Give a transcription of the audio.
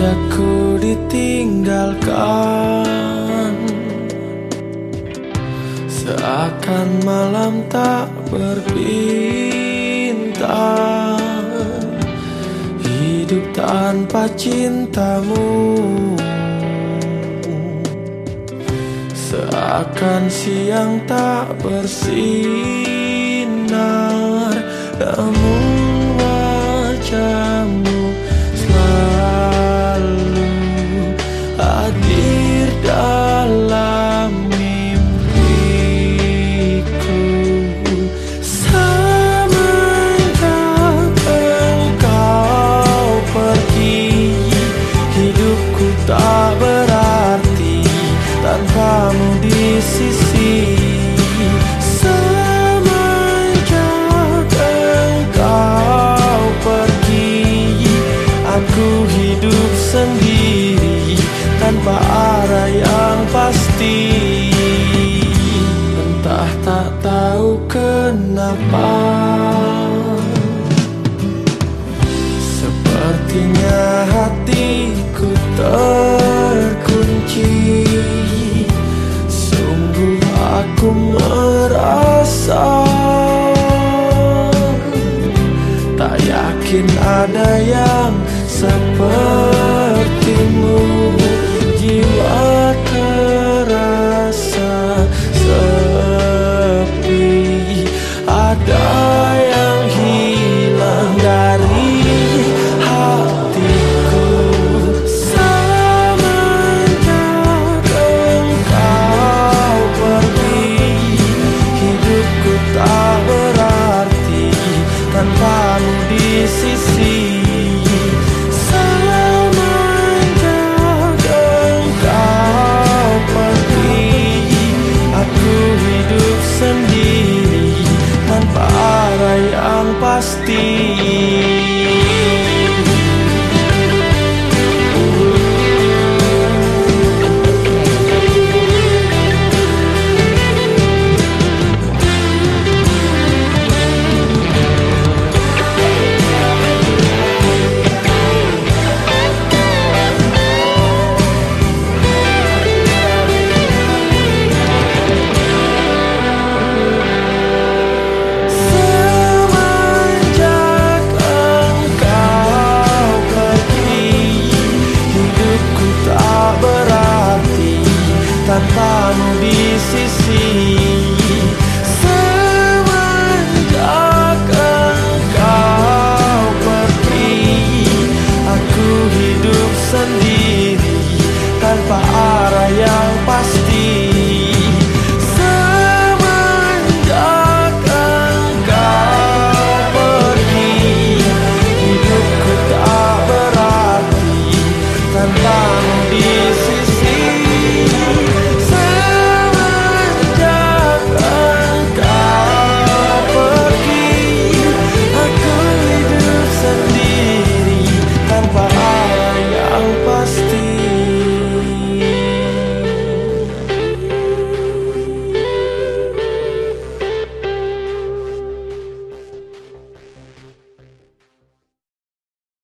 Sejakku ditinggalkan. Seakan malam tak berbintang Hidup tanpa cintamu. Seakan siang tak bersinar. Namun hidup sendiri tanpa arah yang pasti. Entah tak tahu kenapa. Sepertinya hatiku terkunci. Sungguh aku merasa Tak yakin ada yang sepertimu Jiwa ती be